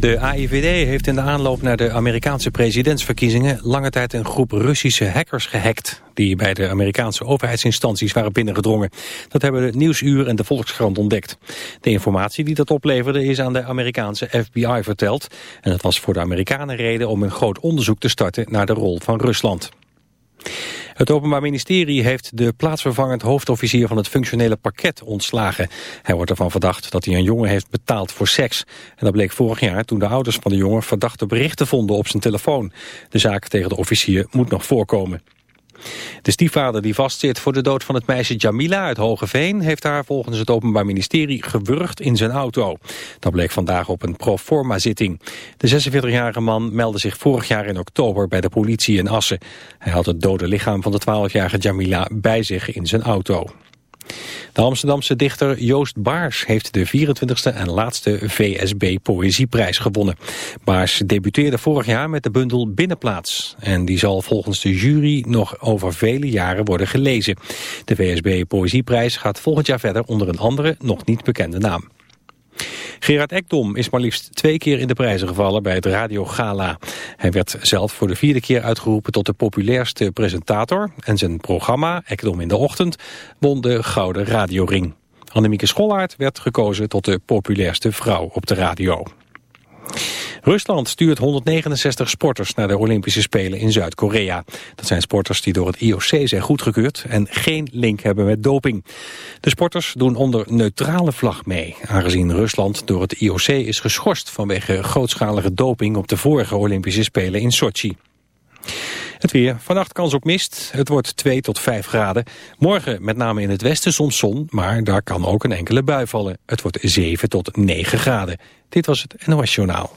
De AIVD heeft in de aanloop naar de Amerikaanse presidentsverkiezingen... lange tijd een groep Russische hackers gehackt... die bij de Amerikaanse overheidsinstanties waren binnengedrongen. Dat hebben het Nieuwsuur en de Volkskrant ontdekt. De informatie die dat opleverde is aan de Amerikaanse FBI verteld... en het was voor de Amerikanen reden om een groot onderzoek te starten... naar de rol van Rusland. Het Openbaar Ministerie heeft de plaatsvervangend hoofdofficier van het functionele parket ontslagen. Hij wordt ervan verdacht dat hij een jongen heeft betaald voor seks. En dat bleek vorig jaar toen de ouders van de jongen verdachte berichten vonden op zijn telefoon. De zaak tegen de officier moet nog voorkomen. De stiefvader die vastzit voor de dood van het meisje Jamila uit Hogeveen... heeft haar volgens het Openbaar Ministerie gewurgd in zijn auto. Dat bleek vandaag op een proforma-zitting. De 46-jarige man meldde zich vorig jaar in oktober bij de politie in Assen. Hij had het dode lichaam van de 12-jarige Jamila bij zich in zijn auto. De Amsterdamse dichter Joost Baars heeft de 24e en laatste VSB Poëzieprijs gewonnen. Baars debuteerde vorig jaar met de bundel Binnenplaats. En die zal volgens de jury nog over vele jaren worden gelezen. De VSB Poëzieprijs gaat volgend jaar verder onder een andere, nog niet bekende naam. Gerard Ekdom is maar liefst twee keer in de prijzen gevallen bij het Radio Gala. Hij werd zelf voor de vierde keer uitgeroepen tot de populairste presentator... en zijn programma, Ekdom in de Ochtend, won de Gouden Radioring. Annemieke Schollaert werd gekozen tot de populairste vrouw op de radio. Rusland stuurt 169 sporters naar de Olympische Spelen in Zuid-Korea. Dat zijn sporters die door het IOC zijn goedgekeurd en geen link hebben met doping. De sporters doen onder neutrale vlag mee, aangezien Rusland door het IOC is geschorst vanwege grootschalige doping op de vorige Olympische Spelen in Sochi. Het weer. Vannacht kans op mist. Het wordt 2 tot 5 graden. Morgen met name in het westen soms zon, maar daar kan ook een enkele bui vallen. Het wordt 7 tot 9 graden. Dit was het NOS Journaal.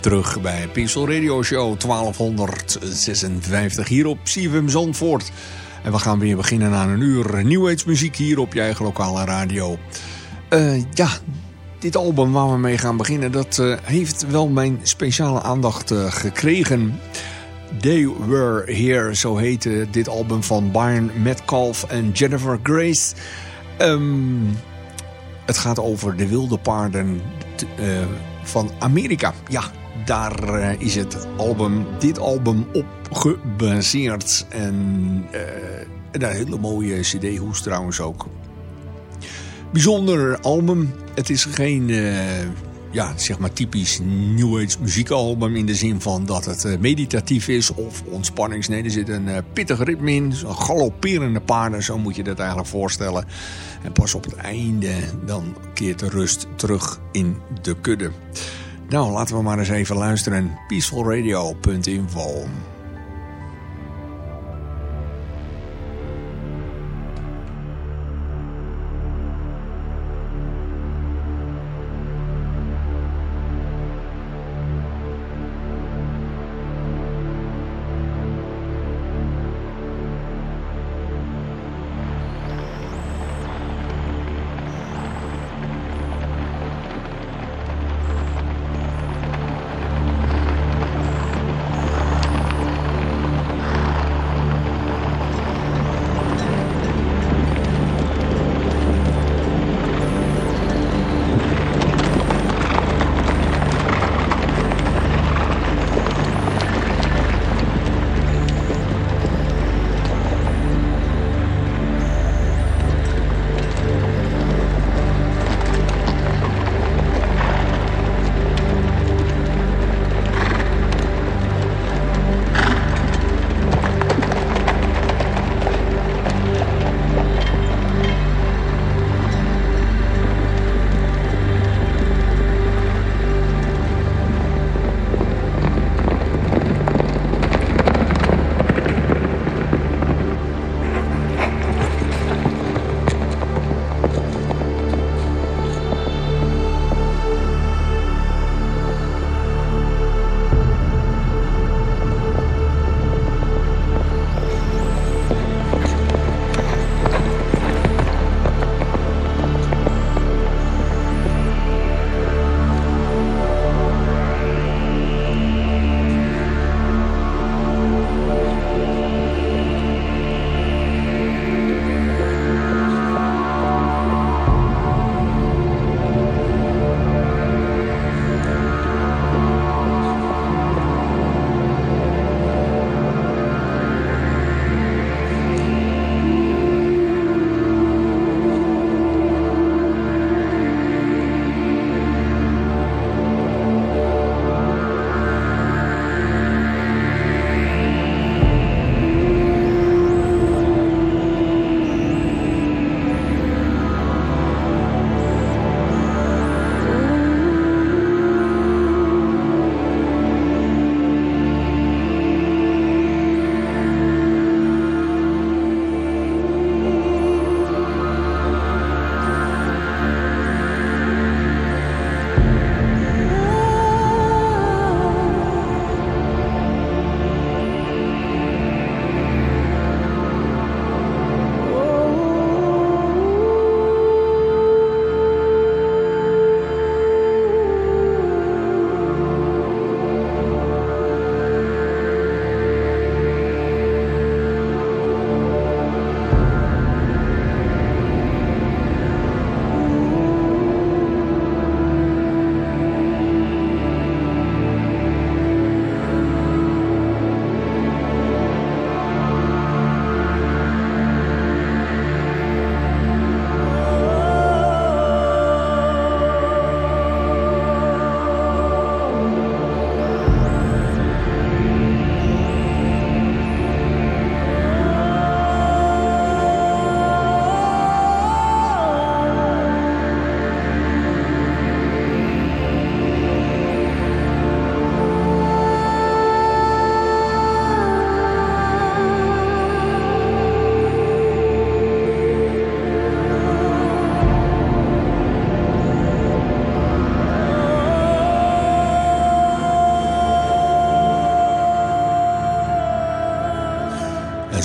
Terug bij Peaceful Radio Show 1256 hier op CFM Zandvoort. En we gaan weer beginnen aan een uur nieuwheidsmuziek hier op je eigen lokale radio. Eh, ja, dit album waar we mee gaan beginnen, dat eh, heeft wel mijn speciale aandacht eh, gekregen. They Were Here, zo heette dit album van Brian Metcalf en Jennifer Grace. Ehm, het gaat over de wilde paarden van Amerika. Ja, daar uh, is het album, dit album op gebaseerd. En uh, een hele mooie cd-hoes trouwens ook. Bijzonder album. Het is geen, uh, ja, zeg maar typisch New Age muziekalbum... in de zin van dat het meditatief is of ontspannings. Nee, er zit een pittig ritme in. Galopperende paarden, zo moet je dat eigenlijk voorstellen. En pas op het einde, dan keert de rust terug in de kudde. Nou, laten we maar eens even luisteren. Peacefulradio.info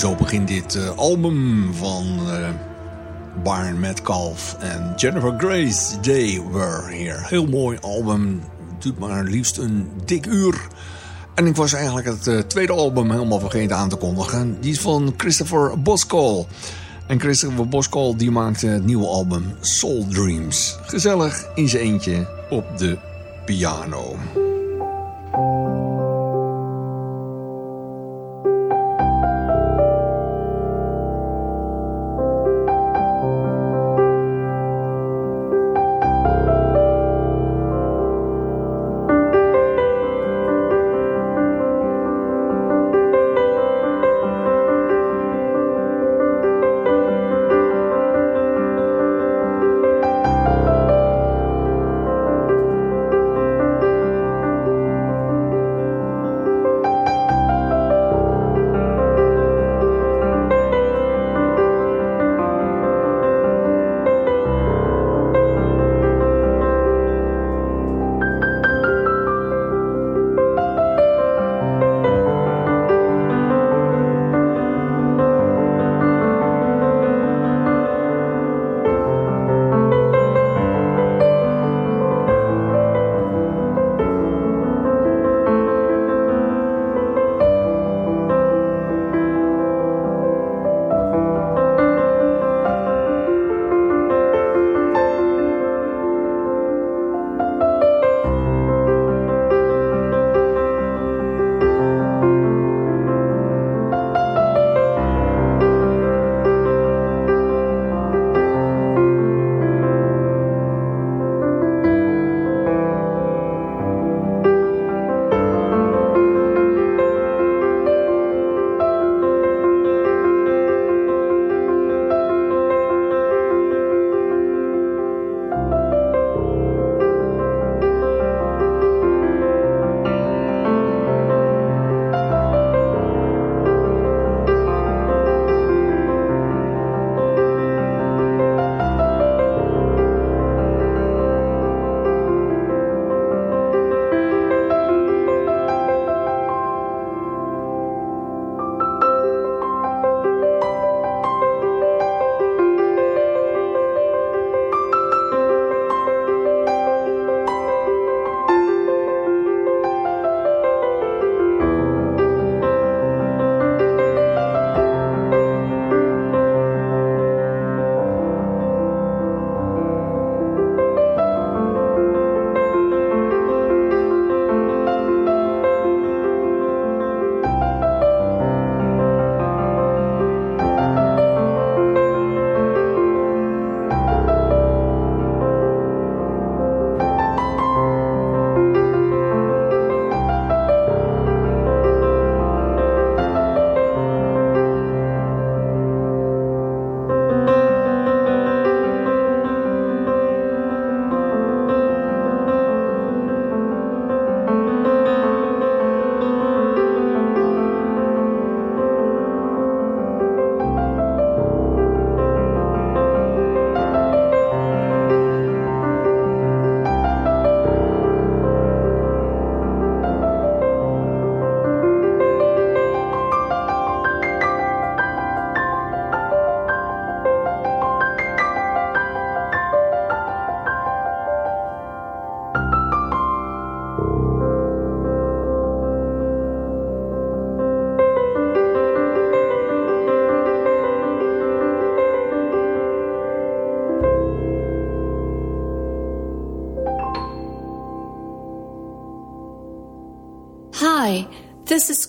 zo begint dit uh, album van uh, Barn Metcalf en Jennifer Grace. They Were Here. Heel mooi album. Duurt maar liefst een dik uur. En ik was eigenlijk het uh, tweede album helemaal vergeten aan te kondigen. Die is van Christopher Boskol. En Christopher Boskol die maakte het nieuwe album Soul Dreams. Gezellig in zijn eentje op de piano.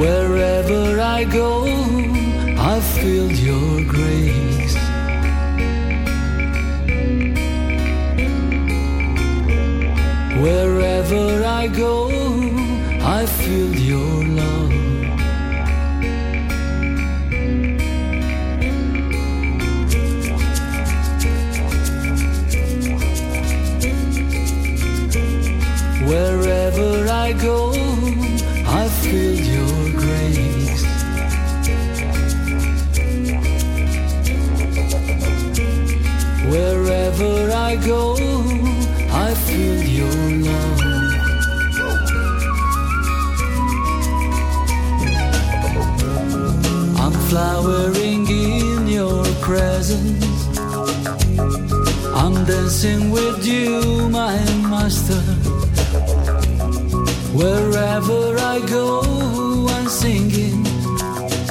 Wherever I go, I feel your grace. Wherever I go,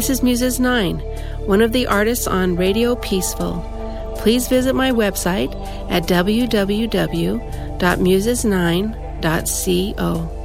This is Muses9, one of the artists on Radio Peaceful. Please visit my website at www.muses9.co.